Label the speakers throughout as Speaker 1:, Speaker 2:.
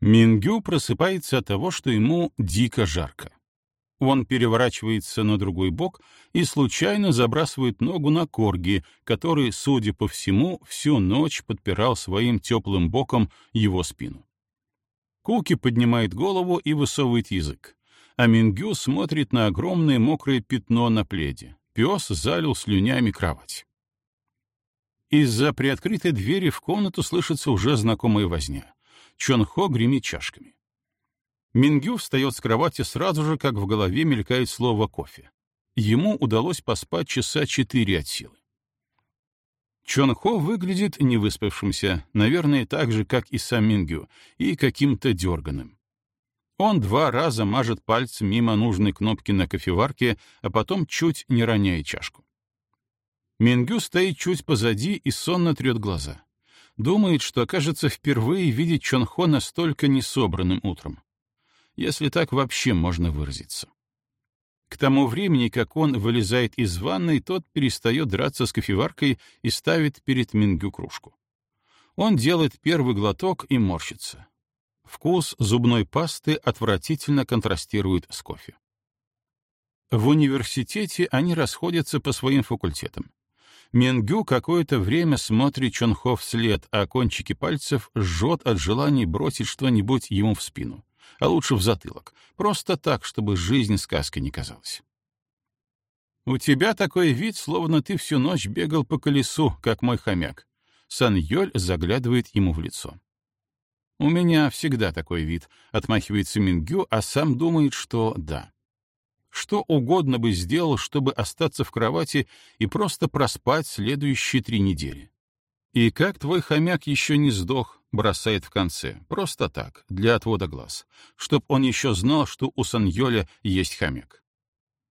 Speaker 1: Мингю просыпается от того, что ему дико жарко. Он переворачивается на другой бок и случайно забрасывает ногу на корги, который, судя по всему, всю ночь подпирал своим теплым боком его спину. Куки поднимает голову и высовывает язык, а Мингю смотрит на огромное мокрое пятно на пледе. Пес залил слюнями кровать. Из-за приоткрытой двери в комнату слышится уже знакомая возня. Чон Хо гремит чашками. Мингю встает с кровати сразу же, как в голове мелькает слово «кофе». Ему удалось поспать часа четыре от силы. Чон Хо выглядит невыспавшимся, наверное, так же, как и сам Мингю, и каким-то дерганым. Он два раза мажет пальцем мимо нужной кнопки на кофеварке, а потом чуть не роняет чашку. Мингю стоит чуть позади и сонно трет глаза. Думает, что окажется впервые видеть Чонхо настолько несобранным утром. Если так вообще можно выразиться. К тому времени, как он вылезает из ванной, тот перестает драться с кофеваркой и ставит перед Мингю кружку. Он делает первый глоток и морщится. Вкус зубной пасты отвратительно контрастирует с кофе. В университете они расходятся по своим факультетам. Менгю какое-то время смотрит Чонхо вслед, а кончики пальцев жжет от желания бросить что-нибудь ему в спину, а лучше в затылок, просто так, чтобы жизнь сказкой не казалась. «У тебя такой вид, словно ты всю ночь бегал по колесу, как мой хомяк». Сан Йоль заглядывает ему в лицо. «У меня всегда такой вид», — отмахивается Мингю, а сам думает, что да. Что угодно бы сделал, чтобы остаться в кровати и просто проспать следующие три недели. И как твой хомяк еще не сдох, бросает в конце, просто так, для отвода глаз, чтоб он еще знал, что у Саньоля есть хомяк.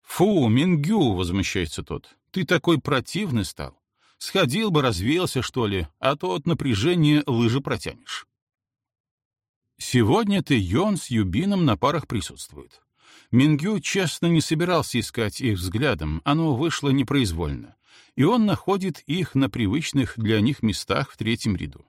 Speaker 1: «Фу, Мингю!» — возмущается тот. «Ты такой противный стал. Сходил бы, развеялся, что ли, а то от напряжения лыжи протянешь». Сегодня ты Йон с Юбином на парах присутствует. Мингю честно не собирался искать их взглядом, оно вышло непроизвольно, и он находит их на привычных для них местах в третьем ряду.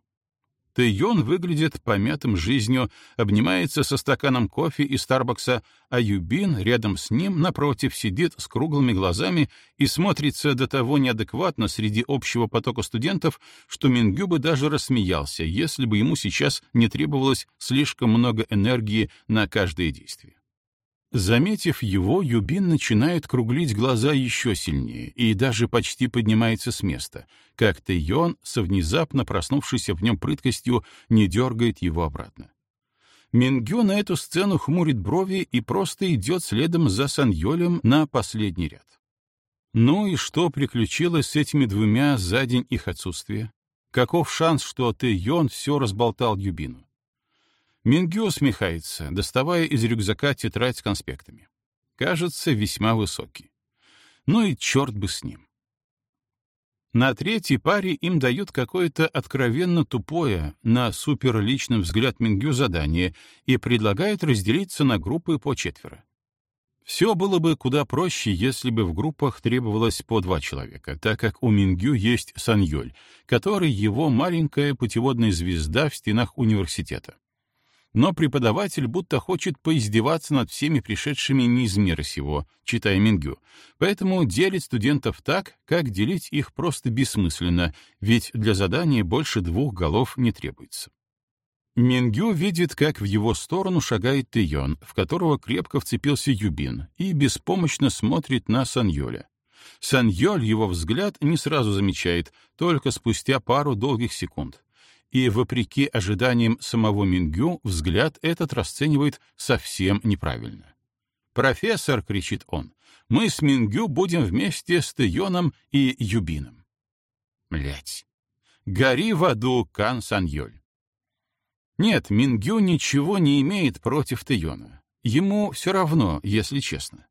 Speaker 1: Тэйон выглядит помятым жизнью, обнимается со стаканом кофе из Старбакса, а Юбин рядом с ним, напротив, сидит с круглыми глазами и смотрится до того неадекватно среди общего потока студентов, что Мингю бы даже рассмеялся, если бы ему сейчас не требовалось слишком много энергии на каждое действие. Заметив его, Юбин начинает круглить глаза еще сильнее и даже почти поднимается с места, как Тэйон со внезапно проснувшейся в нем прыткостью не дергает его обратно. Мингю на эту сцену хмурит брови и просто идет следом за Саньолем на последний ряд. Ну и что приключилось с этими двумя за день их отсутствия? Каков шанс, что Тэйон все разболтал Юбину? Мингю усмехается, доставая из рюкзака тетрадь с конспектами. Кажется, весьма высокий. Ну и черт бы с ним. На третьей паре им дают какое-то откровенно тупое, на суперличный взгляд Мингю задание и предлагают разделиться на группы по четверо. Все было бы куда проще, если бы в группах требовалось по два человека, так как у Мингю есть Саньоль, который его маленькая путеводная звезда в стенах университета но преподаватель будто хочет поиздеваться над всеми пришедшими не из мира сего, читая Мингю, поэтому делит студентов так, как делить их просто бессмысленно, ведь для задания больше двух голов не требуется. Мингю видит, как в его сторону шагает Тэйон, в которого крепко вцепился Юбин, и беспомощно смотрит на Саньоля. Саньоль его взгляд не сразу замечает, только спустя пару долгих секунд и, вопреки ожиданиям самого Мингю, взгляд этот расценивает совсем неправильно. «Профессор!» — кричит он. «Мы с Мингю будем вместе с Тэйоном и Юбином». Блять. Гори в аду, Кан Саньоль. Нет, Мингю ничего не имеет против Тэйона. Ему все равно, если честно.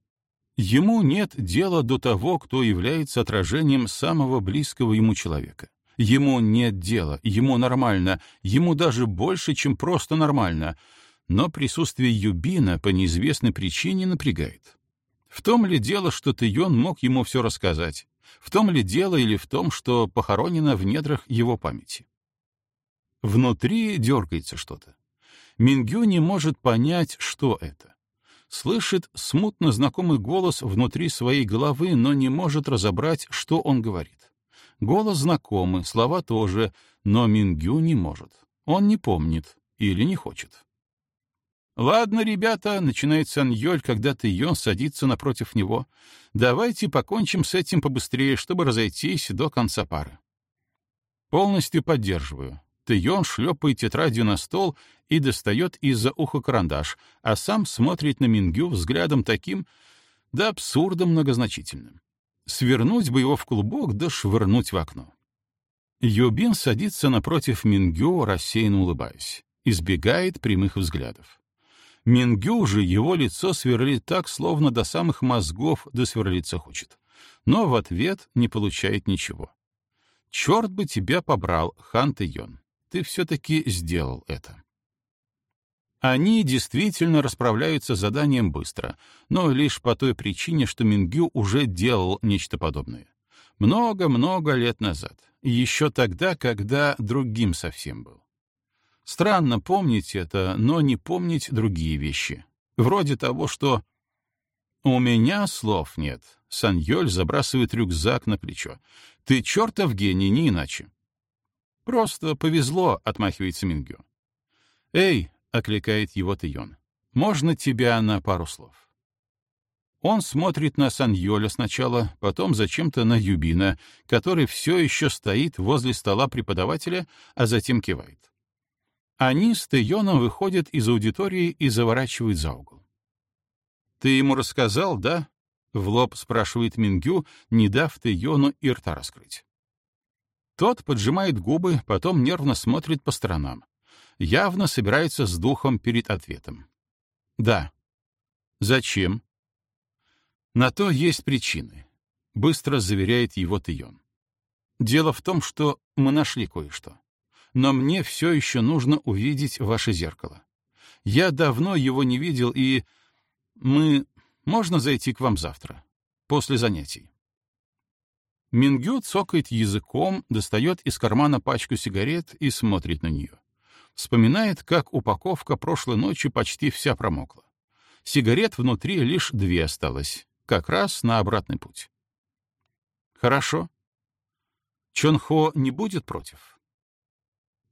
Speaker 1: Ему нет дела до того, кто является отражением самого близкого ему человека. Ему нет дела, ему нормально, ему даже больше, чем просто нормально. Но присутствие Юбина по неизвестной причине напрягает. В том ли дело, что Тэйон мог ему все рассказать? В том ли дело или в том, что похоронено в недрах его памяти? Внутри дергается что-то. Мингю не может понять, что это. Слышит смутно знакомый голос внутри своей головы, но не может разобрать, что он говорит. Голос знакомый, слова тоже, но Мингю не может. Он не помнит или не хочет. «Ладно, ребята», — начинает Саньоль, когда Тэйон садится напротив него. «Давайте покончим с этим побыстрее, чтобы разойтись до конца пары». Полностью поддерживаю. Тэйон шлепает тетрадью на стол и достает из-за уха карандаш, а сам смотрит на Мингю взглядом таким, да абсурдно многозначительным. Свернуть бы его в клубок, да швырнуть в окно. Юбин садится напротив Мингю, рассеянно улыбаясь. Избегает прямых взглядов. Мингю же его лицо сверлит так, словно до самых мозгов досверлиться хочет. Но в ответ не получает ничего. «Черт бы тебя побрал, Хан Тэйон. Ты все-таки сделал это». Они действительно расправляются с заданием быстро, но лишь по той причине, что Мингю уже делал нечто подобное. Много-много лет назад. Еще тогда, когда другим совсем был. Странно помнить это, но не помнить другие вещи. Вроде того, что «У меня слов нет». Саньоль забрасывает рюкзак на плечо. «Ты чертов гений, не иначе». «Просто повезло», — отмахивается Мингю. «Эй», — окликает его Тэйон, — «можно тебя на пару слов?» Он смотрит на Саньоля сначала, потом зачем-то на Юбина, который все еще стоит возле стола преподавателя, а затем кивает. Они с Тэйоном выходят из аудитории и заворачивают за угол. «Ты ему рассказал, да?» — в лоб спрашивает Мингю, не дав Тэйону и рта раскрыть. Тот поджимает губы, потом нервно смотрит по сторонам. Явно собирается с духом перед ответом. «Да». «Зачем?» «На то есть причины», — быстро заверяет его Тэйон. «Дело в том, что мы нашли кое-что но мне все еще нужно увидеть ваше зеркало. Я давно его не видел, и... Мы... Можно зайти к вам завтра, после занятий?» Мингю цокает языком, достает из кармана пачку сигарет и смотрит на нее. Вспоминает, как упаковка прошлой ночи почти вся промокла. Сигарет внутри лишь две осталось, как раз на обратный путь. «Хорошо. Чонхо не будет против?»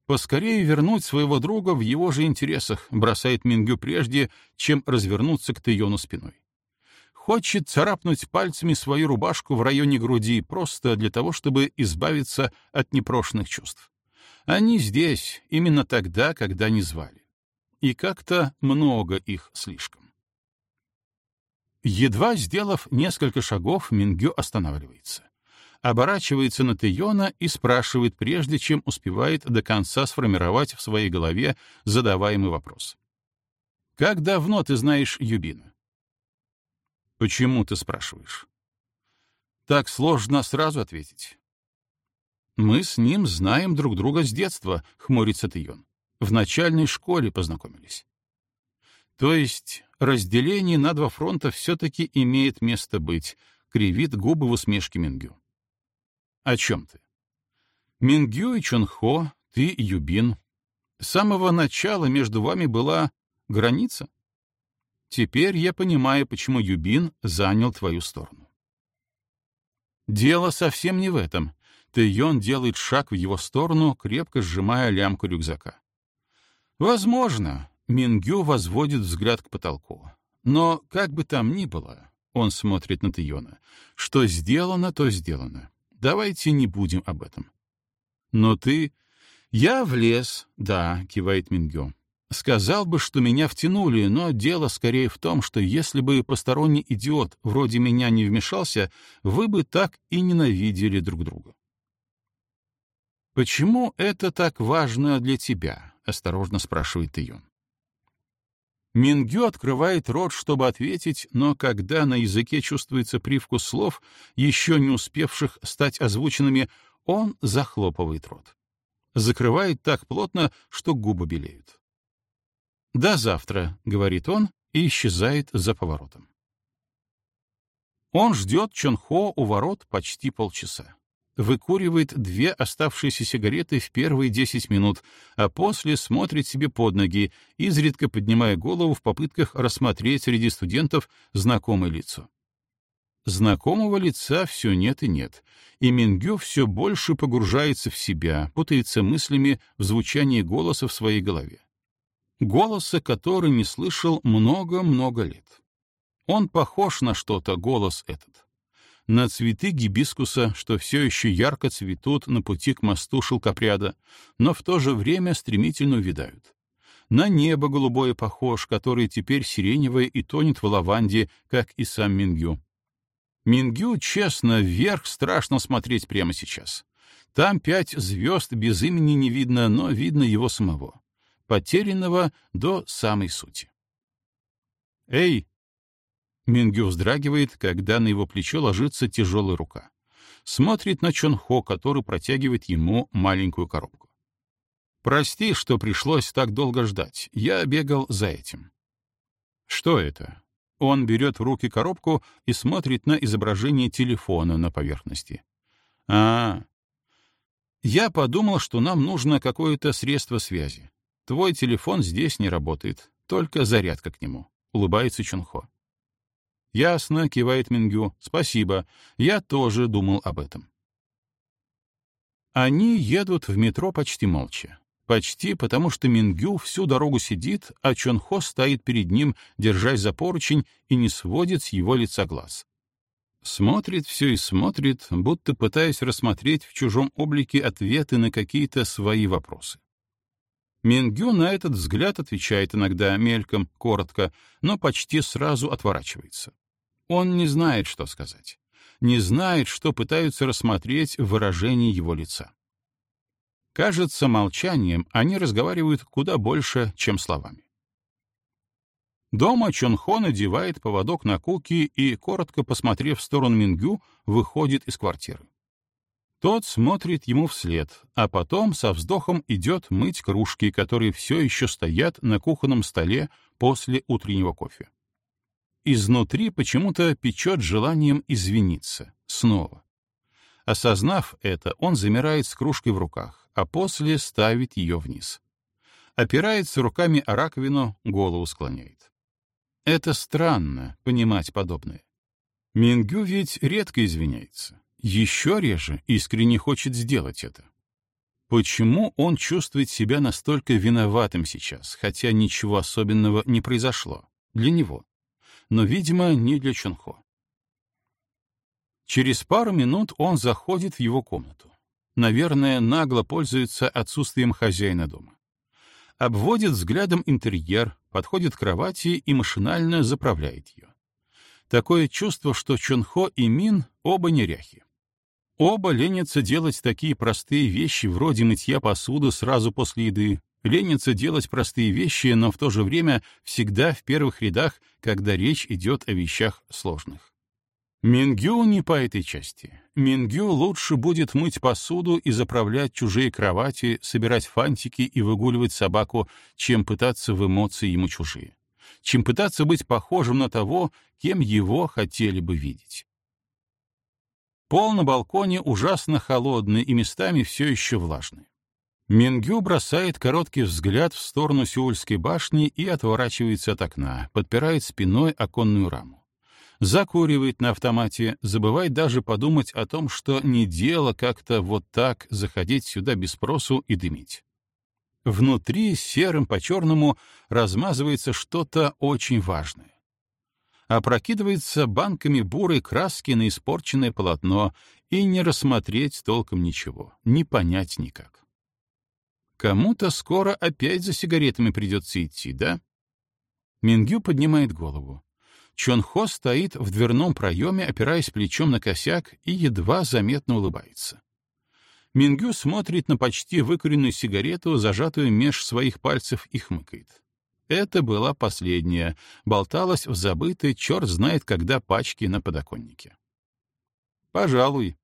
Speaker 1: Поскорее вернуть своего друга в его же интересах, бросает Мингю прежде, чем развернуться к Тэйону спиной. Хочет царапнуть пальцами свою рубашку в районе груди просто для того, чтобы избавиться от непрошенных чувств. Они здесь именно тогда, когда не звали. И как-то много их слишком. Едва сделав несколько шагов, Мингю останавливается оборачивается на Тейона и спрашивает, прежде чем успевает до конца сформировать в своей голове задаваемый вопрос. «Как давно ты знаешь Юбина?» «Почему ты спрашиваешь?» «Так сложно сразу ответить». «Мы с ним знаем друг друга с детства», — хмурится Тейон. «В начальной школе познакомились». То есть разделение на два фронта все-таки имеет место быть, кривит губы в усмешке Мингю. О чем ты? Мингю и Чонхо, ты Юбин. С самого начала между вами была граница. Теперь я понимаю, почему Юбин занял твою сторону. Дело совсем не в этом. Тэйон делает шаг в его сторону, крепко сжимая лямку рюкзака. Возможно, Мингю возводит взгляд к потолку. Но, как бы там ни было, он смотрит на Тэйона, что сделано, то сделано. Давайте не будем об этом. Но ты... Я влез, да, кивает Мингё. Сказал бы, что меня втянули, но дело скорее в том, что если бы посторонний идиот вроде меня не вмешался, вы бы так и ненавидели друг друга. «Почему это так важно для тебя?» — осторожно спрашивает Ион. Мингю открывает рот, чтобы ответить, но когда на языке чувствуется привкус слов, еще не успевших стать озвученными, он захлопывает рот. Закрывает так плотно, что губы белеют. «До завтра», — говорит он и исчезает за поворотом. Он ждет Чонхо у ворот почти полчаса. Выкуривает две оставшиеся сигареты в первые 10 минут, а после смотрит себе под ноги, изредка поднимая голову в попытках рассмотреть среди студентов знакомое лицо. Знакомого лица все нет и нет, и Мингю все больше погружается в себя, путается мыслями в звучании голоса в своей голове. Голоса, который не слышал много-много лет. Он похож на что-то, голос этот на цветы гибискуса, что все еще ярко цветут на пути к мосту шелкопряда, но в то же время стремительно увядают. На небо голубое похож, которое теперь сиреневое и тонет в лаванде, как и сам Мингю. Мингю, честно, вверх страшно смотреть прямо сейчас. Там пять звезд без имени не видно, но видно его самого. Потерянного до самой сути. «Эй, Мингю вздрагивает, когда на его плечо ложится тяжелая рука. Смотрит на Чонхо, который протягивает ему маленькую коробку. «Прости, что пришлось так долго ждать. Я бегал за этим». «Что это?» Он берет в руки коробку и смотрит на изображение телефона на поверхности. «А, я подумал, что нам нужно какое-то средство связи. Твой телефон здесь не работает, только зарядка к нему», — улыбается Чунхо. «Ясно», — кивает Мингю. «Спасибо. Я тоже думал об этом». Они едут в метро почти молча. Почти потому, что Мингю всю дорогу сидит, а Чонхо стоит перед ним, держась за поручень, и не сводит с его лица глаз. Смотрит все и смотрит, будто пытаясь рассмотреть в чужом облике ответы на какие-то свои вопросы. Мингю на этот взгляд отвечает иногда мельком, коротко, но почти сразу отворачивается. Он не знает, что сказать. Не знает, что пытаются рассмотреть в выражении его лица. Кажется, молчанием они разговаривают куда больше, чем словами. Дома Чонхо надевает поводок на Куки и, коротко посмотрев в сторону Мингю, выходит из квартиры. Тот смотрит ему вслед, а потом со вздохом идет мыть кружки, которые все еще стоят на кухонном столе после утреннего кофе изнутри почему-то печет желанием извиниться. Снова. Осознав это, он замирает с кружкой в руках, а после ставит ее вниз. Опирается руками о раковину, голову склоняет. Это странно, понимать подобное. Мингю ведь редко извиняется. Еще реже искренне хочет сделать это. Почему он чувствует себя настолько виноватым сейчас, хотя ничего особенного не произошло? Для него но, видимо, не для Чунхо. Через пару минут он заходит в его комнату. Наверное, нагло пользуется отсутствием хозяина дома. Обводит взглядом интерьер, подходит к кровати и машинально заправляет ее. Такое чувство, что Чонхо и Мин оба неряхи. Оба ленятся делать такие простые вещи вроде мытья посуды сразу после еды, ленится делать простые вещи, но в то же время всегда в первых рядах, когда речь идет о вещах сложных. Мингю не по этой части. Мингю лучше будет мыть посуду и заправлять чужие кровати, собирать фантики и выгуливать собаку, чем пытаться в эмоции ему чужие. Чем пытаться быть похожим на того, кем его хотели бы видеть. Пол на балконе ужасно холодный и местами все еще влажный. Мингю бросает короткий взгляд в сторону Сеульской башни и отворачивается от окна, подпирает спиной оконную раму. Закуривает на автомате, забывает даже подумать о том, что не дело как-то вот так заходить сюда без спросу и дымить. Внутри серым по черному размазывается что-то очень важное. Опрокидывается банками бурой краски на испорченное полотно, и не рассмотреть толком ничего, не понять никак. Кому-то скоро опять за сигаретами придется идти, да? Мингю поднимает голову. Чон Хо стоит в дверном проеме, опираясь плечом на косяк и едва заметно улыбается. Мингю смотрит на почти выкуренную сигарету, зажатую меж своих пальцев, и хмыкает. Это была последняя, болталась в забытой, черт знает когда, пачки на подоконнике. «Пожалуй».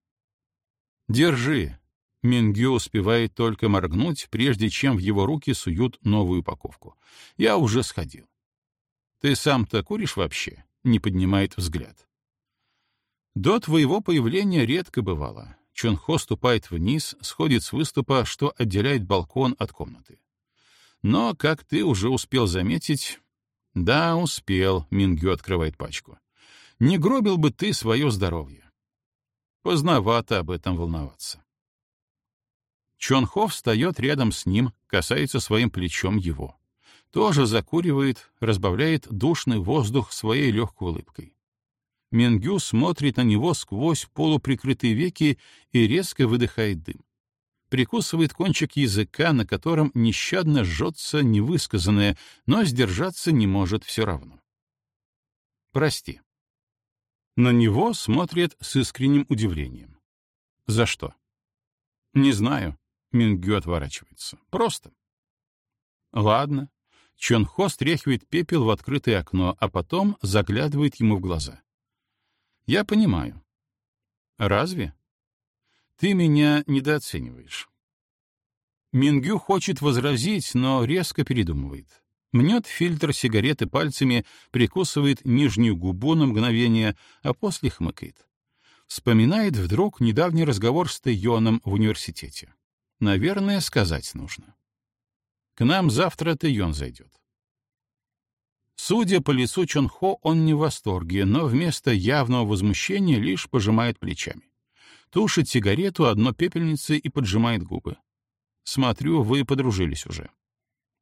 Speaker 1: «Держи», Мингю успевает только моргнуть, прежде чем в его руки суют новую упаковку. Я уже сходил. Ты сам-то куришь вообще? Не поднимает взгляд. До твоего появления редко бывало. Чонхо ступает вниз, сходит с выступа, что отделяет балкон от комнаты. Но, как ты уже успел заметить... Да, успел, Мингю открывает пачку. Не гробил бы ты свое здоровье. Поздновато об этом волноваться. Чонхо встает рядом с ним, касается своим плечом его. Тоже закуривает, разбавляет душный воздух своей легкой улыбкой. Мингю смотрит на него сквозь полуприкрытые веки и резко выдыхает дым. Прикусывает кончик языка, на котором нещадно жжется невысказанное, но сдержаться не может все равно. «Прости». На него смотрят с искренним удивлением. «За что?» «Не знаю», — Мингю отворачивается. «Просто». «Ладно». Чонхо стряхивает пепел в открытое окно, а потом заглядывает ему в глаза. Я понимаю. Разве? Ты меня недооцениваешь. Мингю хочет возразить, но резко передумывает. Мнет фильтр сигареты пальцами, прикусывает нижнюю губу на мгновение, а после хмыкает. Вспоминает вдруг недавний разговор с Тэйоном в университете. Наверное, сказать нужно. К нам завтра Тэйон зайдет. Судя по лицу Чонхо, он не в восторге, но вместо явного возмущения лишь пожимает плечами. Тушит сигарету одно пепельницы и поджимает губы. «Смотрю, вы подружились уже».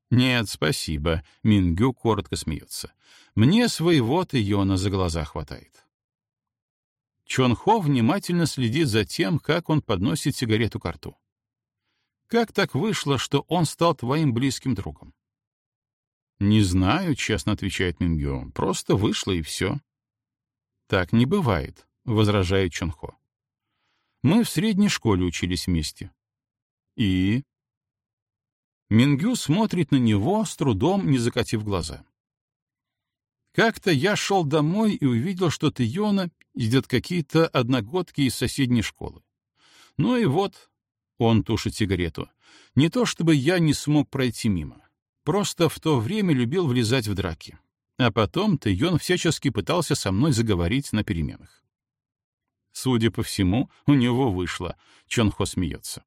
Speaker 1: «Нет, спасибо», — Мингю коротко смеется. «Мне своего Тэйона за глаза хватает». Чонхо внимательно следит за тем, как он подносит сигарету к рту. «Как так вышло, что он стал твоим близким другом?» «Не знаю», — честно отвечает Мингё. «Просто вышло и все». «Так не бывает», — возражает Чонхо. «Мы в средней школе учились вместе». «И?» Мингю смотрит на него, с трудом не закатив глаза. Как-то я шел домой и увидел, что Тиона идет какие-то одногодки из соседней школы. Ну и вот, он тушит сигарету. Не то чтобы я не смог пройти мимо. Просто в то время любил влезать в драки. А потом Тэйон всячески пытался со мной заговорить на переменах. Судя по всему, у него вышло. Чонхо смеется.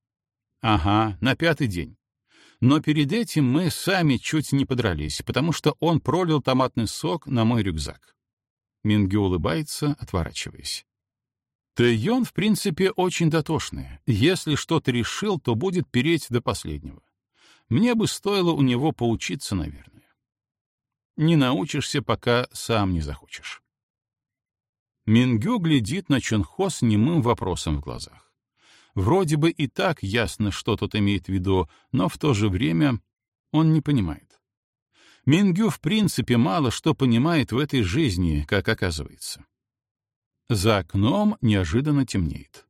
Speaker 1: Ага, на пятый день. Но перед этим мы сами чуть не подрались, потому что он пролил томатный сок на мой рюкзак. Минги улыбается, отворачиваясь. Тэйон, в принципе, очень дотошный. Если что-то решил, то будет переть до последнего. Мне бы стоило у него поучиться, наверное. Не научишься, пока сам не захочешь. Мингю глядит на Чонхо с немым вопросом в глазах. Вроде бы и так ясно, что тот имеет в виду, но в то же время он не понимает. Мингю в принципе мало что понимает в этой жизни, как оказывается. За окном неожиданно темнеет.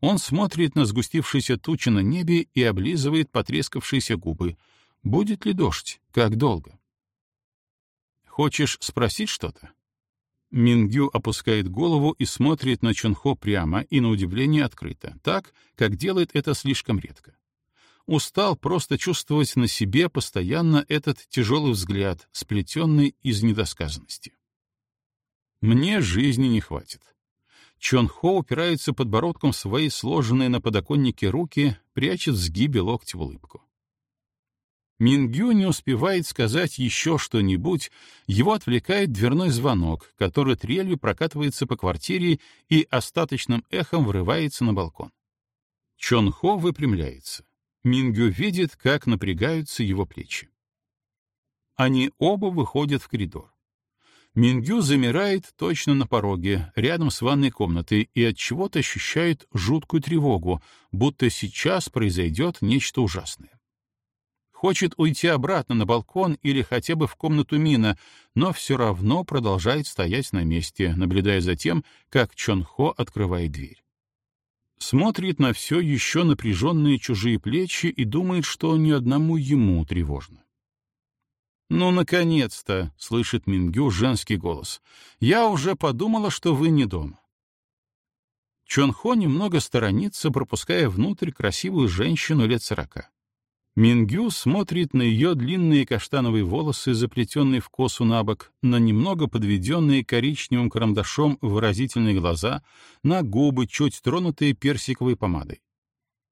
Speaker 1: Он смотрит на сгустившиеся тучи на небе и облизывает потрескавшиеся губы. Будет ли дождь? Как долго? Хочешь спросить что-то? Мингю опускает голову и смотрит на Чонхо прямо и на удивление открыто, так, как делает это слишком редко. Устал просто чувствовать на себе постоянно этот тяжелый взгляд, сплетенный из недосказанности. Мне жизни не хватит. Чон Хо упирается подбородком в свои сложенные на подоконнике руки, прячет в сгибе локти в улыбку. Мингю не успевает сказать еще что-нибудь, его отвлекает дверной звонок, который трелью прокатывается по квартире и остаточным эхом врывается на балкон. Чон Хо выпрямляется. Мингю видит, как напрягаются его плечи. Они оба выходят в коридор. Мингю замирает точно на пороге, рядом с ванной комнатой, и от чего-то ощущает жуткую тревогу, будто сейчас произойдет нечто ужасное. Хочет уйти обратно на балкон или хотя бы в комнату Мина, но все равно продолжает стоять на месте, наблюдая за тем, как Чон Хо открывает дверь. Смотрит на все еще напряженные чужие плечи и думает, что ни одному ему тревожно. «Ну, наконец-то!» — слышит Мингю женский голос. «Я уже подумала, что вы не дома». Чонхо немного сторонится, пропуская внутрь красивую женщину лет сорока. Мингю смотрит на ее длинные каштановые волосы, заплетенные в косу на бок, на немного подведенные коричневым карандашом выразительные глаза, на губы, чуть тронутые персиковой помадой.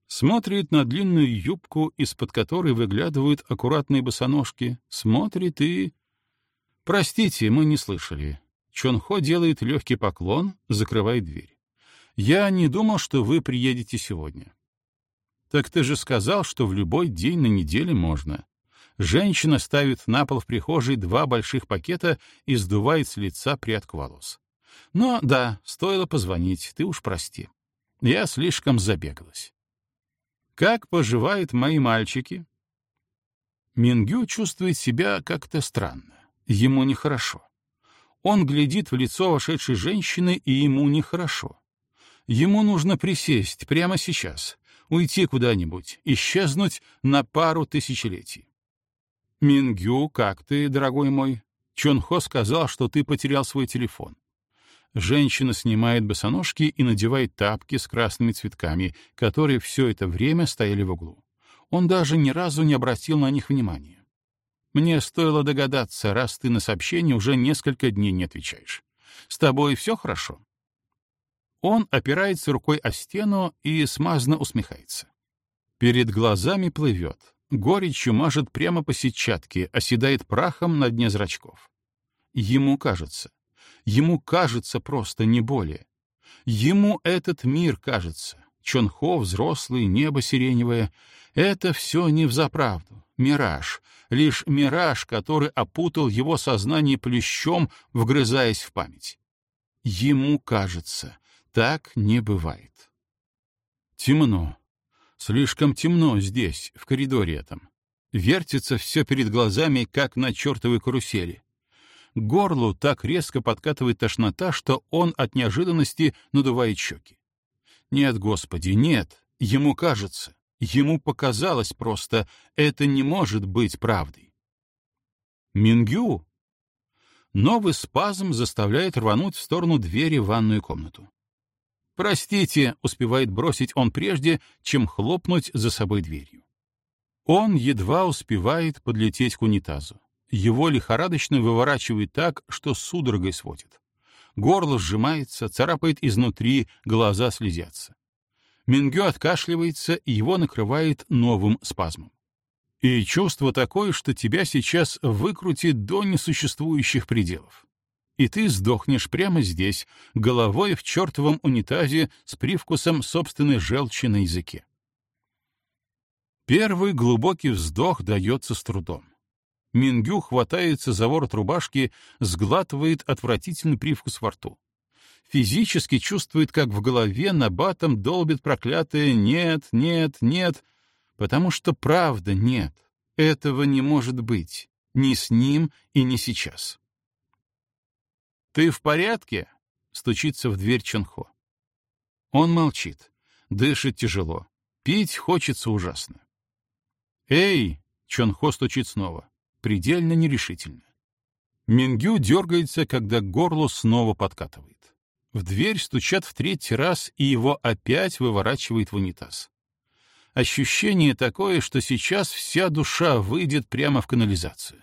Speaker 1: Смотрит на длинную юбку, из-под которой выглядывают аккуратные босоножки, смотрит и... «Простите, мы не слышали». Чонхо делает легкий поклон, закрывает дверь. «Я не думал, что вы приедете сегодня». «Так ты же сказал, что в любой день на неделе можно». Женщина ставит на пол в прихожей два больших пакета и сдувает с лица прядку волос. Но да, стоило позвонить, ты уж прости. Я слишком забегалась. Как поживают мои мальчики? Мингю чувствует себя как-то странно. Ему нехорошо. Он глядит в лицо вошедшей женщины, и ему нехорошо. Ему нужно присесть прямо сейчас, уйти куда-нибудь, исчезнуть на пару тысячелетий. «Мингю, как ты, дорогой мой?» Чонхо сказал, что ты потерял свой телефон. Женщина снимает босоножки и надевает тапки с красными цветками, которые все это время стояли в углу. Он даже ни разу не обратил на них внимания. Мне стоило догадаться, раз ты на сообщение уже несколько дней не отвечаешь. С тобой все хорошо? Он опирается рукой о стену и смазно усмехается. Перед глазами плывет, горечью мажет прямо по сетчатке, оседает прахом на дне зрачков. Ему кажется. Ему кажется просто не более. Ему этот мир кажется. Чонхо, взрослый, небо сиреневое — это все не взаправду, мираж, лишь мираж, который опутал его сознание плещом, вгрызаясь в память. Ему кажется, так не бывает. Темно. Слишком темно здесь, в коридоре этом. Вертится все перед глазами, как на чертовой карусели. Горлу так резко подкатывает тошнота, что он от неожиданности надувает щеки. Нет, Господи, нет, ему кажется, ему показалось просто, это не может быть правдой. Мингю! Новый спазм заставляет рвануть в сторону двери в ванную комнату. «Простите», — успевает бросить он прежде, чем хлопнуть за собой дверью. Он едва успевает подлететь к унитазу. Его лихорадочно выворачивает так, что судорогой сводит. Горло сжимается, царапает изнутри, глаза слезятся. Мингё откашливается, и его накрывает новым спазмом. И чувство такое, что тебя сейчас выкрутит до несуществующих пределов. И ты сдохнешь прямо здесь, головой в чертовом унитазе с привкусом собственной желчи на языке. Первый глубокий вздох дается с трудом. Мингю хватается за ворот рубашки, сглатывает отвратительный привкус во рту. Физически чувствует, как в голове на батом долбит проклятое «нет, нет, нет», потому что правда нет. Этого не может быть. Ни с ним и не сейчас. «Ты в порядке?» — стучится в дверь Чонхо. Он молчит, дышит тяжело, пить хочется ужасно. «Эй!» — Чонхо стучит снова предельно нерешительно. Мингю дергается, когда горло снова подкатывает. В дверь стучат в третий раз, и его опять выворачивает в унитаз. Ощущение такое, что сейчас вся душа выйдет прямо в канализацию.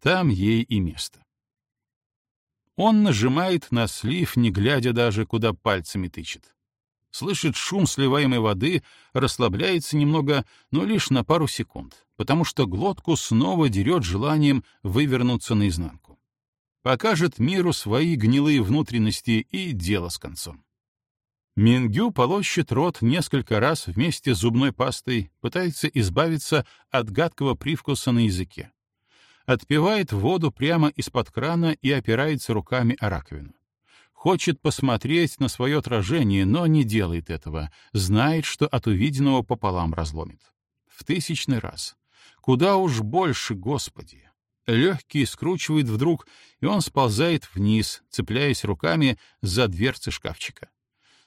Speaker 1: Там ей и место. Он нажимает на слив, не глядя даже, куда пальцами тычет слышит шум сливаемой воды, расслабляется немного, но лишь на пару секунд, потому что глотку снова дерет желанием вывернуться наизнанку. Покажет миру свои гнилые внутренности и дело с концом. Мингю полощет рот несколько раз вместе с зубной пастой, пытается избавиться от гадкого привкуса на языке. Отпивает воду прямо из-под крана и опирается руками о раковину. Хочет посмотреть на свое отражение, но не делает этого, знает, что от увиденного пополам разломит. В тысячный раз. Куда уж больше, Господи! Легкий скручивает вдруг, и он сползает вниз, цепляясь руками за дверцы шкафчика.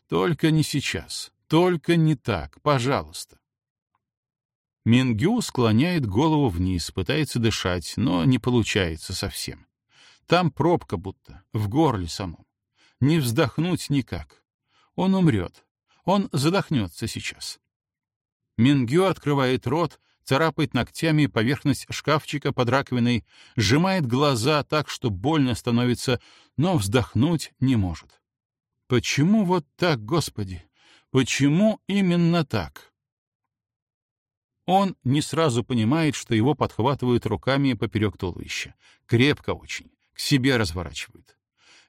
Speaker 1: Только не сейчас, только не так, пожалуйста. Мингю склоняет голову вниз, пытается дышать, но не получается совсем. Там пробка будто, в горле самом не вздохнуть никак. Он умрет. Он задохнется сейчас. Мингю открывает рот, царапает ногтями поверхность шкафчика под раковиной, сжимает глаза так, что больно становится, но вздохнуть не может. Почему вот так, Господи? Почему именно так? Он не сразу понимает, что его подхватывают руками поперек туловища. Крепко очень, к себе разворачивают.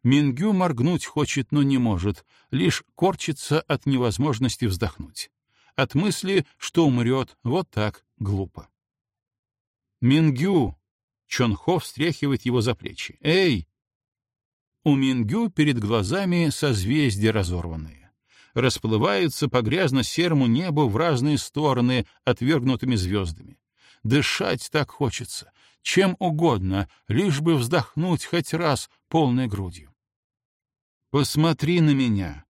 Speaker 1: Мингю моргнуть хочет, но не может, лишь корчится от невозможности вздохнуть. От мысли, что умрет, вот так, глупо. «Мингю!» — Чонхо встряхивает его за плечи. «Эй, у Мингю перед глазами созвездия разорванные. Расплываются по грязно-серому небу в разные стороны отвергнутыми звездами. Дышать так хочется, чем угодно, лишь бы вздохнуть хоть раз полной грудью. «Посмотри на меня!»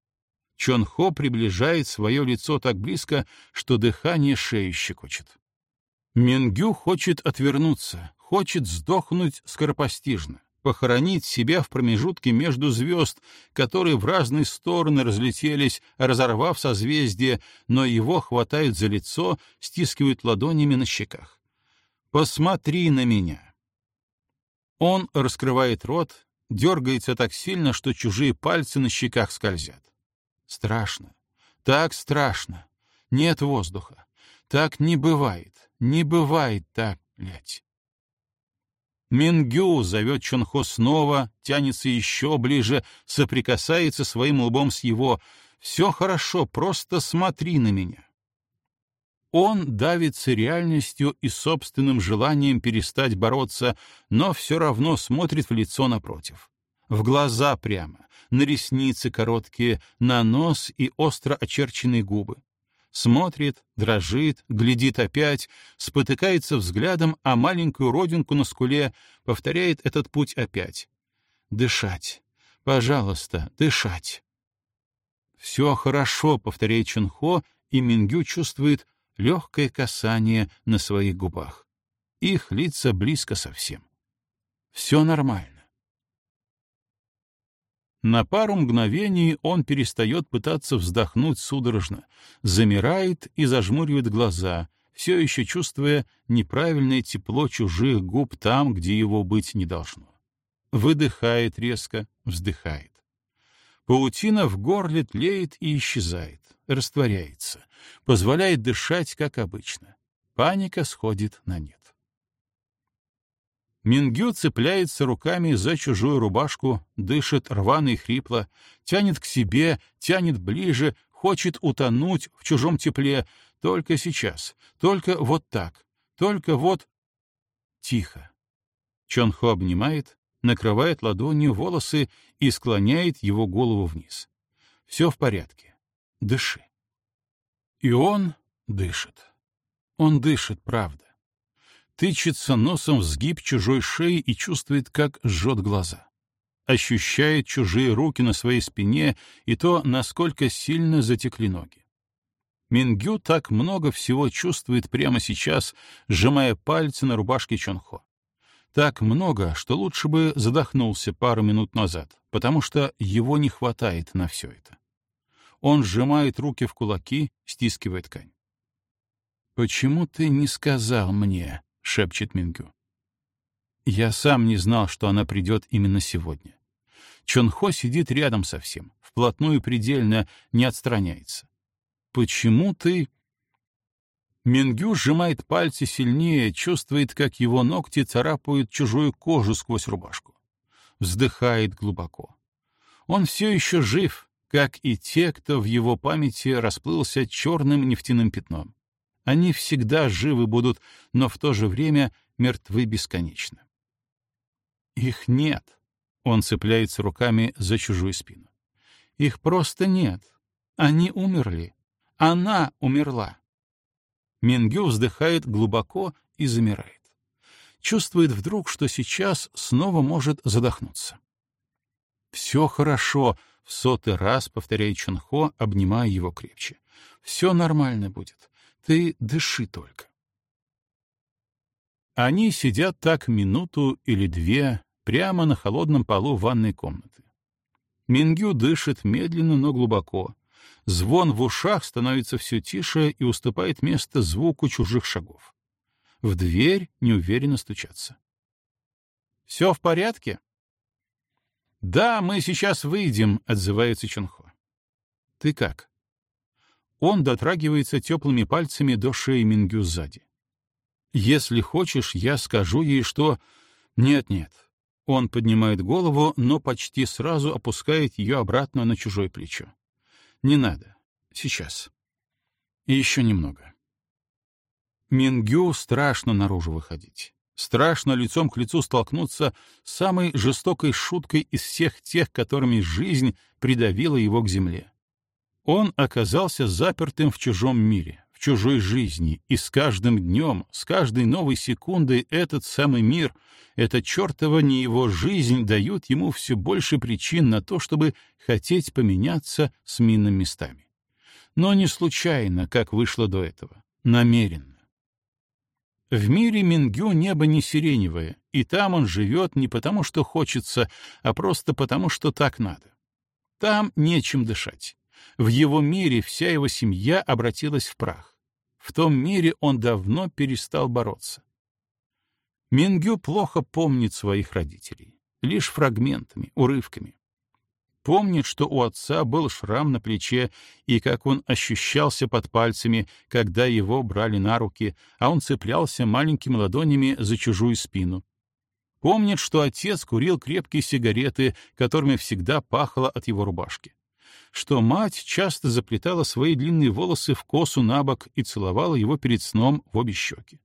Speaker 1: Чон Хо приближает свое лицо так близко, что дыхание шею щекочет. Мингю хочет отвернуться, хочет сдохнуть скоропостижно похоронить себя в промежутке между звезд, которые в разные стороны разлетелись, разорвав созвездие, но его хватают за лицо, стискивают ладонями на щеках. «Посмотри на меня!» Он раскрывает рот, дергается так сильно, что чужие пальцы на щеках скользят. Страшно. Так страшно. Нет воздуха. Так не бывает. Не бывает так, блядь. Мингю зовет Чонхо снова, тянется еще ближе, соприкасается своим лбом с его. «Все хорошо, просто смотри на меня». Он давится реальностью и собственным желанием перестать бороться, но все равно смотрит в лицо напротив. В глаза прямо, на ресницы короткие, на нос и остро очерченные губы смотрит, дрожит, глядит опять, спотыкается взглядом о маленькую родинку на скуле, повторяет этот путь опять. Дышать. Пожалуйста, дышать. Все хорошо, повторяет Чунхо, и Мингю чувствует легкое касание на своих губах. Их лица близко совсем. Все нормально. На пару мгновений он перестает пытаться вздохнуть судорожно, замирает и зажмуривает глаза, все еще чувствуя неправильное тепло чужих губ там, где его быть не должно. Выдыхает резко, вздыхает. Паутина в горле тлеет и исчезает, растворяется, позволяет дышать, как обычно. Паника сходит на нет. Мингю цепляется руками за чужую рубашку, дышит рвано и хрипло, тянет к себе, тянет ближе, хочет утонуть в чужом тепле. Только сейчас, только вот так, только вот... Тихо. Чонхо обнимает, накрывает ладонью волосы и склоняет его голову вниз. Все в порядке. Дыши. И он дышит. Он дышит, правда тычется носом в сгиб чужой шеи и чувствует, как жжет глаза. Ощущает чужие руки на своей спине и то, насколько сильно затекли ноги. Мингю так много всего чувствует прямо сейчас, сжимая пальцы на рубашке Чонхо. Так много, что лучше бы задохнулся пару минут назад, потому что его не хватает на все это. Он сжимает руки в кулаки, стискивает ткань. «Почему ты не сказал мне?» — шепчет Мингю. Я сам не знал, что она придет именно сегодня. Чонхо сидит рядом совсем, вплотную предельно, не отстраняется. «Почему ты...» Мингю сжимает пальцы сильнее, чувствует, как его ногти царапают чужую кожу сквозь рубашку. Вздыхает глубоко. Он все еще жив, как и те, кто в его памяти расплылся черным нефтяным пятном. Они всегда живы будут, но в то же время мертвы бесконечно. Их нет. Он цепляется руками за чужую спину. Их просто нет. Они умерли. Она умерла. Мингю вздыхает глубоко и замирает. Чувствует вдруг, что сейчас снова может задохнуться. «Все хорошо», — в сотый раз повторяет Чунхо, обнимая его крепче. «Все нормально будет. Ты дыши только. Они сидят так минуту или две прямо на холодном полу ванной комнаты. Мингю дышит медленно, но глубоко. Звон в ушах становится все тише и уступает место звуку чужих шагов. В дверь неуверенно стучатся. «Все в порядке?» «Да, мы сейчас выйдем», — отзывается Чонхо. «Ты как?» Он дотрагивается теплыми пальцами до шеи Мингю сзади. «Если хочешь, я скажу ей, что...» «Нет-нет». Он поднимает голову, но почти сразу опускает ее обратно на чужое плечо. «Не надо. Сейчас. И еще немного». Мингю страшно наружу выходить. Страшно лицом к лицу столкнуться с самой жестокой шуткой из всех тех, которыми жизнь придавила его к земле. Он оказался запертым в чужом мире, в чужой жизни, и с каждым днем, с каждой новой секундой этот самый мир, эта чертова не его жизнь дают ему все больше причин на то, чтобы хотеть поменяться с минными местами. Но не случайно, как вышло до этого, намеренно. В мире Мингю небо не сиреневое, и там он живет не потому, что хочется, а просто потому, что так надо. Там нечем дышать. В его мире вся его семья обратилась в прах. В том мире он давно перестал бороться. Мингю плохо помнит своих родителей, лишь фрагментами, урывками. Помнит, что у отца был шрам на плече и как он ощущался под пальцами, когда его брали на руки, а он цеплялся маленькими ладонями за чужую спину. Помнит, что отец курил крепкие сигареты, которыми всегда пахло от его рубашки что мать часто заплетала свои длинные волосы в косу на бок и целовала его перед сном в обе щеки.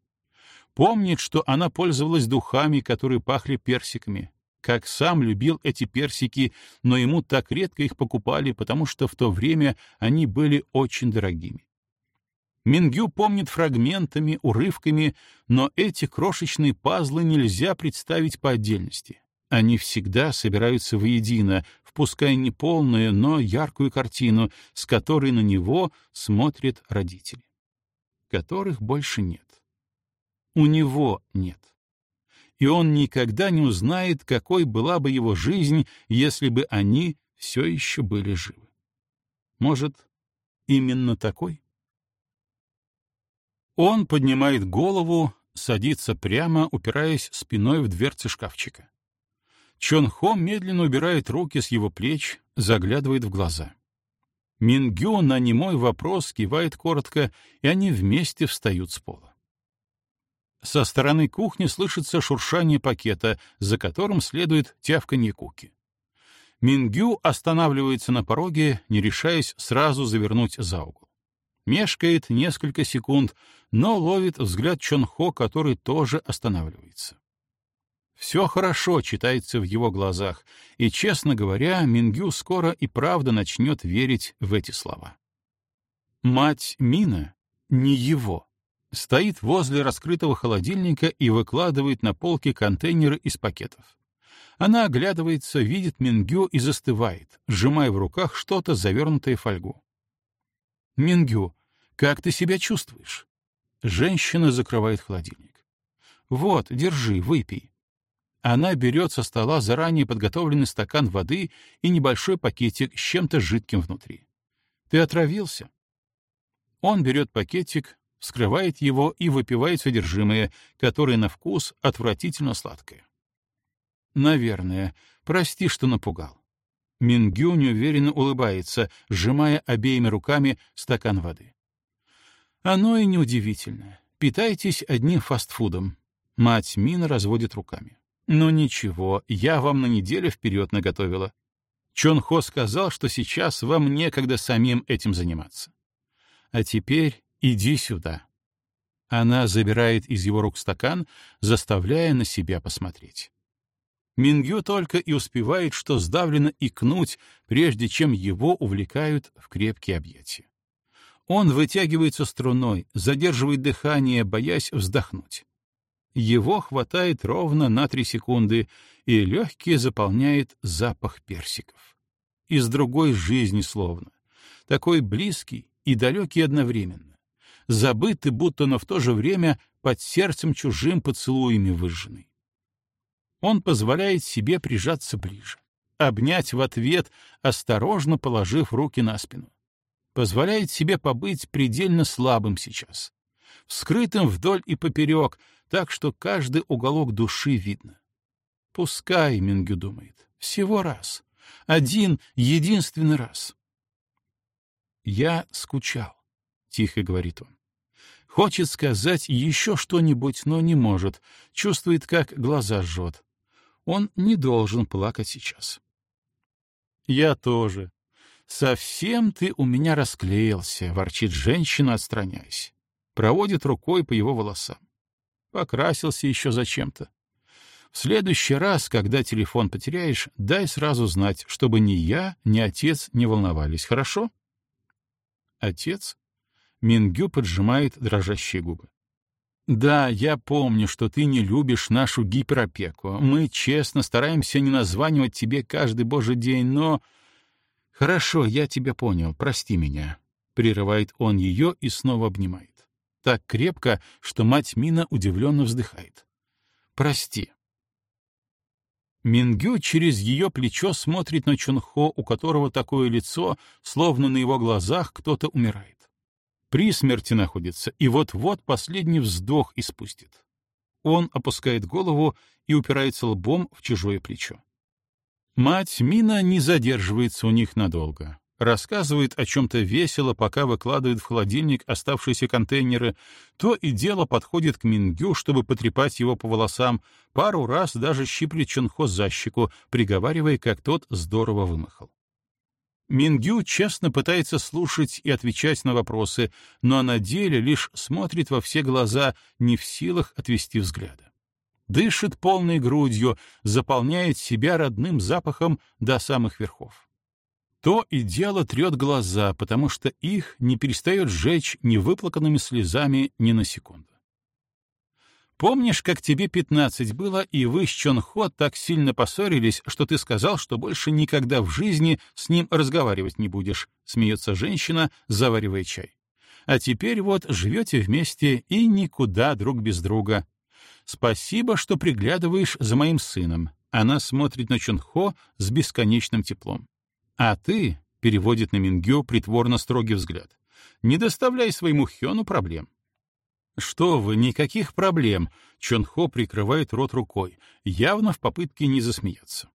Speaker 1: Помнит, что она пользовалась духами, которые пахли персиками, как сам любил эти персики, но ему так редко их покупали, потому что в то время они были очень дорогими. Мингю помнит фрагментами, урывками, но эти крошечные пазлы нельзя представить по отдельности. Они всегда собираются воедино, впуская не полную, но яркую картину, с которой на него смотрят родители. Которых больше нет. У него нет. И он никогда не узнает, какой была бы его жизнь, если бы они все еще были живы. Может, именно такой? Он поднимает голову, садится прямо, упираясь спиной в дверцы шкафчика. Чон Хо медленно убирает руки с его плеч, заглядывает в глаза. Мингю на немой вопрос кивает коротко, и они вместе встают с пола. Со стороны кухни слышится шуршание пакета, за которым следует тявканье куки. Мингю останавливается на пороге, не решаясь сразу завернуть за угол. Мешкает несколько секунд, но ловит взгляд Чонхо, который тоже останавливается. Все хорошо читается в его глазах, и, честно говоря, Мингю скоро и правда начнет верить в эти слова. Мать Мина не его. Стоит возле раскрытого холодильника и выкладывает на полке контейнеры из пакетов. Она оглядывается, видит Мингю и застывает, сжимая в руках что-то, завернутое в фольгу. «Мингю, как ты себя чувствуешь?» Женщина закрывает холодильник. «Вот, держи, выпей. Она берет со стола заранее подготовленный стакан воды и небольшой пакетик с чем-то жидким внутри. «Ты отравился?» Он берет пакетик, вскрывает его и выпивает содержимое, которое на вкус отвратительно сладкое. «Наверное. Прости, что напугал». Мингю неуверенно улыбается, сжимая обеими руками стакан воды. «Оно и неудивительно. Питайтесь одним фастфудом». Мать Мина разводит руками. «Ну ничего, я вам на неделю вперед наготовила. Чон Хо сказал, что сейчас вам некогда самим этим заниматься. А теперь иди сюда». Она забирает из его рук стакан, заставляя на себя посмотреть. Мингю только и успевает, что сдавленно икнуть, прежде чем его увлекают в крепкие объятия. Он вытягивается струной, задерживает дыхание, боясь вздохнуть. Его хватает ровно на три секунды, и легкие заполняет запах персиков. Из другой жизни словно. Такой близкий и далекий одновременно. Забытый, будто, но в то же время под сердцем чужим поцелуями выжженный. Он позволяет себе прижаться ближе, обнять в ответ, осторожно положив руки на спину. Позволяет себе побыть предельно слабым сейчас вскрытым вдоль и поперек, так что каждый уголок души видно. Пускай, Мингю думает, всего раз. Один, единственный раз. «Я скучал», — тихо говорит он. Хочет сказать еще что-нибудь, но не может, чувствует, как глаза жжет. Он не должен плакать сейчас. «Я тоже. Совсем ты у меня расклеился», — ворчит женщина, отстраняясь. Проводит рукой по его волосам. Покрасился еще зачем-то. В следующий раз, когда телефон потеряешь, дай сразу знать, чтобы ни я, ни отец не волновались, хорошо? Отец? Мингю поджимает дрожащие губы. Да, я помню, что ты не любишь нашу гиперопеку. Мы честно стараемся не названивать тебе каждый божий день, но... Хорошо, я тебя понял, прости меня. Прерывает он ее и снова обнимает. Так крепко, что мать Мина удивленно вздыхает. Прости. Мингю через ее плечо смотрит на Чунхо, у которого такое лицо, словно на его глазах кто-то умирает. При смерти находится, и вот-вот последний вздох испустит. Он опускает голову и упирается лбом в чужое плечо. Мать Мина не задерживается у них надолго. Рассказывает о чем-то весело, пока выкладывает в холодильник оставшиеся контейнеры, то и дело подходит к Мингю, чтобы потрепать его по волосам, пару раз даже щиплет Чонхо за щеку, приговаривая, как тот здорово вымахал. Мингю честно пытается слушать и отвечать на вопросы, но на деле лишь смотрит во все глаза, не в силах отвести взгляда. Дышит полной грудью, заполняет себя родным запахом до самых верхов. То и дело трет глаза, потому что их не перестает сжечь ни выплаканными слезами ни на секунду. Помнишь, как тебе пятнадцать было, и вы с Чон Хо так сильно поссорились, что ты сказал, что больше никогда в жизни с ним разговаривать не будешь?» — смеется женщина, заваривая чай. «А теперь вот живете вместе и никуда друг без друга. Спасибо, что приглядываешь за моим сыном». Она смотрит на Чон Хо с бесконечным теплом. «А ты», — переводит на Мингю притворно строгий взгляд, — «не доставляй своему Хёну проблем. «Что вы, никаких проблем!» Чон Хо прикрывает рот рукой, явно в попытке не засмеяться.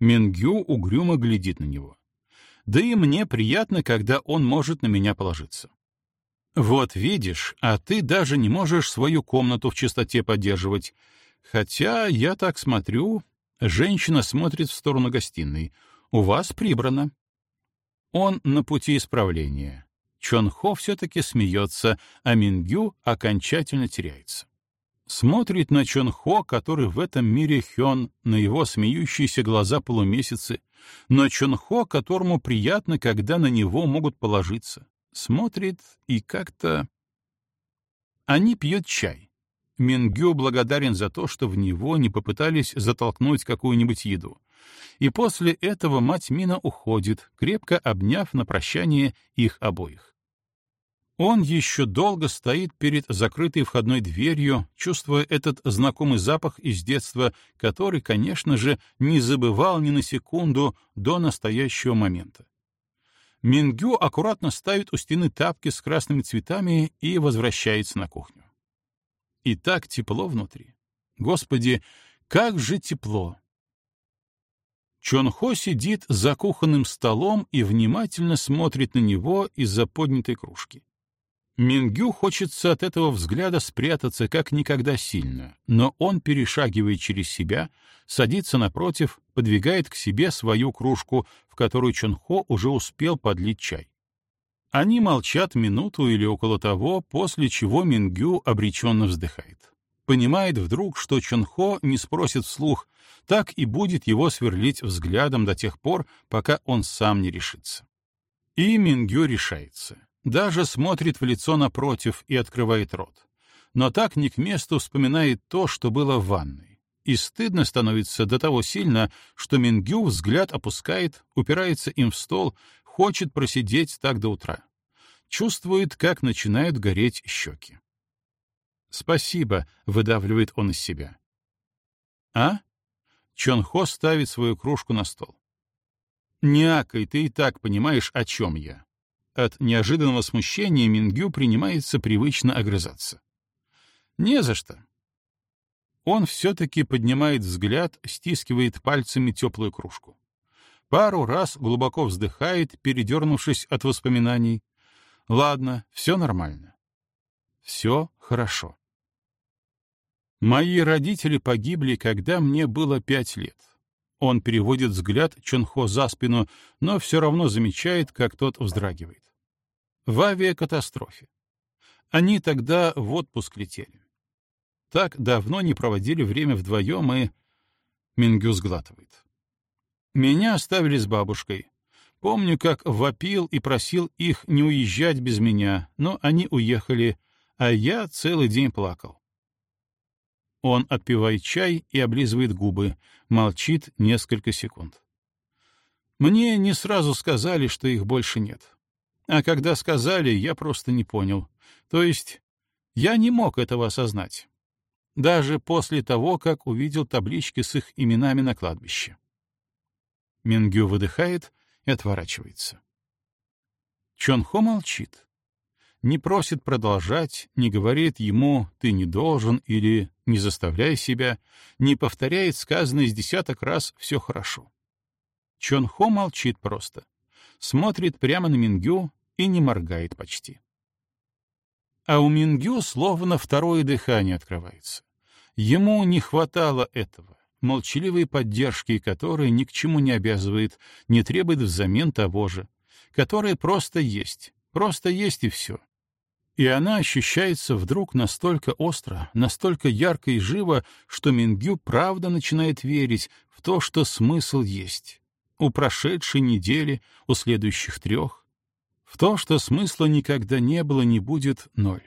Speaker 1: Мингю угрюмо глядит на него. Да и мне приятно, когда он может на меня положиться. Вот видишь, а ты даже не можешь свою комнату в чистоте поддерживать. Хотя, я так смотрю, женщина смотрит в сторону гостиной. У вас прибрано. Он на пути исправления. Чон Хо все-таки смеется, а Мингю окончательно теряется. Смотрит на Чон Хо, который в этом мире Хён, на его смеющиеся глаза полумесяцы, на Чон Хо, которому приятно, когда на него могут положиться. Смотрит и как-то... Они пьют чай. Мингю благодарен за то, что в него не попытались затолкнуть какую-нибудь еду. И после этого мать Мина уходит, крепко обняв на прощание их обоих. Он еще долго стоит перед закрытой входной дверью, чувствуя этот знакомый запах из детства, который, конечно же, не забывал ни на секунду до настоящего момента. Мингю аккуратно ставит у стены тапки с красными цветами и возвращается на кухню. И так тепло внутри. Господи, как же тепло! Чонхо сидит за кухонным столом и внимательно смотрит на него из-за поднятой кружки. Мингю хочется от этого взгляда спрятаться как никогда сильно, но он перешагивает через себя, садится напротив, подвигает к себе свою кружку, в которую Чонхо уже успел подлить чай. Они молчат минуту или около того, после чего Мингю обреченно вздыхает. Понимает вдруг, что Чонхо не спросит вслух, так и будет его сверлить взглядом до тех пор, пока он сам не решится. И Мингю решается даже смотрит в лицо напротив и открывает рот. Но так не к месту вспоминает то, что было в ванной. И стыдно становится до того сильно, что Мингю взгляд опускает, упирается им в стол, хочет просидеть так до утра. Чувствует, как начинают гореть щеки. «Спасибо», — выдавливает он из себя. «А?» Чон Хо ставит свою кружку на стол. «Не акай, ты и так понимаешь, о чем я. От неожиданного смущения Мингю принимается привычно огрызаться. Не за что. Он все-таки поднимает взгляд, стискивает пальцами теплую кружку. Пару раз глубоко вздыхает, передернувшись от воспоминаний. Ладно, все нормально. Все хорошо. Мои родители погибли, когда мне было пять лет. Он переводит взгляд Чонхо за спину, но все равно замечает, как тот вздрагивает. В авиакатастрофе. Они тогда в отпуск летели. Так давно не проводили время вдвоем, и... Мингю сглатывает. Меня оставили с бабушкой. Помню, как вопил и просил их не уезжать без меня, но они уехали, а я целый день плакал. Он отпивает чай и облизывает губы, молчит несколько секунд. Мне не сразу сказали, что их больше нет. А когда сказали, я просто не понял. То есть я не мог этого осознать. Даже после того, как увидел таблички с их именами на кладбище. Мингю выдыхает и отворачивается. Чонхо молчит не просит продолжать, не говорит ему «ты не должен» или «не заставляй себя», не повторяет сказанное с десяток раз «все хорошо». Чон Хо молчит просто, смотрит прямо на Мингю и не моргает почти. А у Мингю словно второе дыхание открывается. Ему не хватало этого, молчаливой поддержки, которая ни к чему не обязывает, не требует взамен того же, которая просто есть, просто есть и все. И она ощущается вдруг настолько остро, настолько ярко и живо, что Мингю правда начинает верить в то, что смысл есть. У прошедшей недели, у следующих трех. В то, что смысла никогда не было, не будет ноль.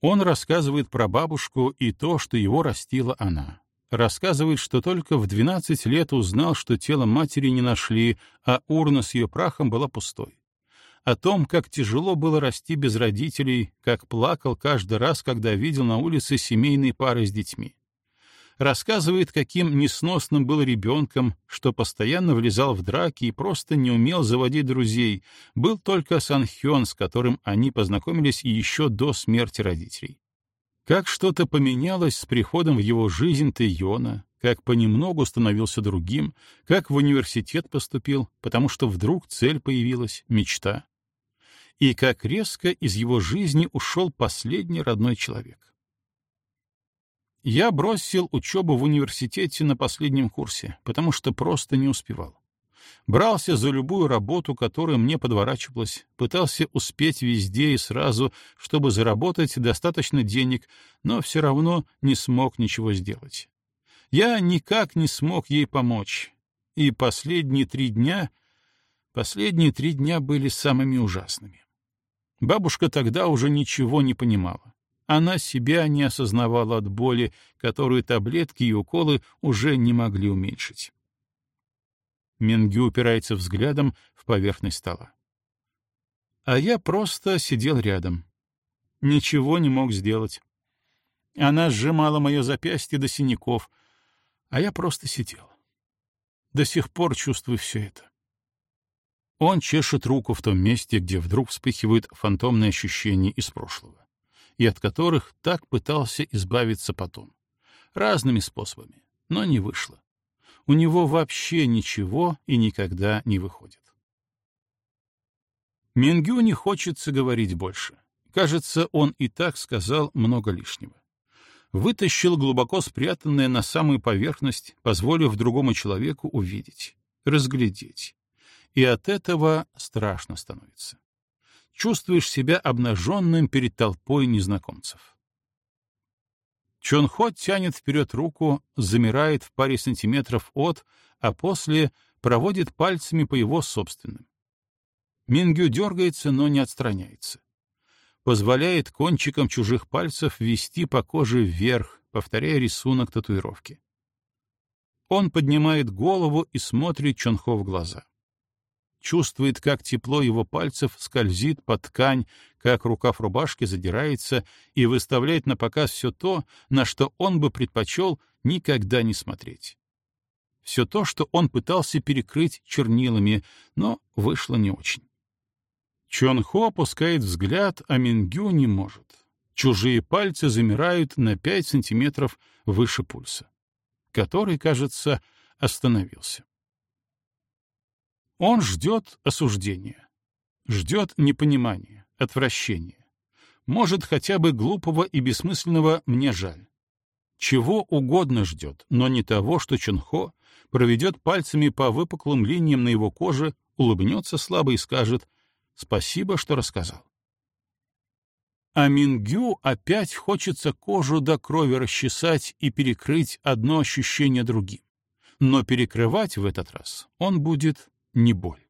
Speaker 1: Он рассказывает про бабушку и то, что его растила она. Рассказывает, что только в 12 лет узнал, что тело матери не нашли, а урна с ее прахом была пустой о том, как тяжело было расти без родителей, как плакал каждый раз, когда видел на улице семейные пары с детьми. Рассказывает, каким несносным был ребенком, что постоянно влезал в драки и просто не умел заводить друзей. Был только Санхён, с которым они познакомились еще до смерти родителей. Как что-то поменялось с приходом в его жизнь Тэйона, как понемногу становился другим, как в университет поступил, потому что вдруг цель появилась, мечта и как резко из его жизни ушел последний родной человек. Я бросил учебу в университете на последнем курсе, потому что просто не успевал. Брался за любую работу, которая мне подворачивалась, пытался успеть везде и сразу, чтобы заработать достаточно денег, но все равно не смог ничего сделать. Я никак не смог ей помочь, и последние три дня, последние три дня были самыми ужасными. Бабушка тогда уже ничего не понимала. Она себя не осознавала от боли, которую таблетки и уколы уже не могли уменьшить. Менгю упирается взглядом в поверхность стола. А я просто сидел рядом. Ничего не мог сделать. Она сжимала мое запястье до синяков, а я просто сидел. До сих пор чувствую все это. Он чешет руку в том месте, где вдруг вспыхивают фантомные ощущения из прошлого, и от которых так пытался избавиться потом. Разными способами, но не вышло. У него вообще ничего и никогда не выходит. Мингю не хочется говорить больше. Кажется, он и так сказал много лишнего. Вытащил глубоко спрятанное на самую поверхность, позволив другому человеку увидеть, разглядеть, и от этого страшно становится. Чувствуешь себя обнаженным перед толпой незнакомцев. Чон Хо тянет вперед руку, замирает в паре сантиметров от, а после проводит пальцами по его собственным. Мингю дергается, но не отстраняется. Позволяет кончикам чужих пальцев вести по коже вверх, повторяя рисунок татуировки. Он поднимает голову и смотрит Чонхо в глаза чувствует, как тепло его пальцев скользит под ткань, как рукав рубашки задирается и выставляет на показ все то, на что он бы предпочел никогда не смотреть. Все то, что он пытался перекрыть чернилами, но вышло не очень. Чон Хо опускает взгляд, а Мингю не может. Чужие пальцы замирают на 5 сантиметров выше пульса, который, кажется, остановился. Он ждет осуждения, ждет непонимания, отвращения. Может, хотя бы глупого и бессмысленного «мне жаль». Чего угодно ждет, но не того, что Чунхо проведет пальцами по выпуклым линиям на его коже, улыбнется слабо и скажет «спасибо, что рассказал». А Мингю опять хочется кожу до крови расчесать и перекрыть одно ощущение другим. Но перекрывать в этот раз он будет не боль.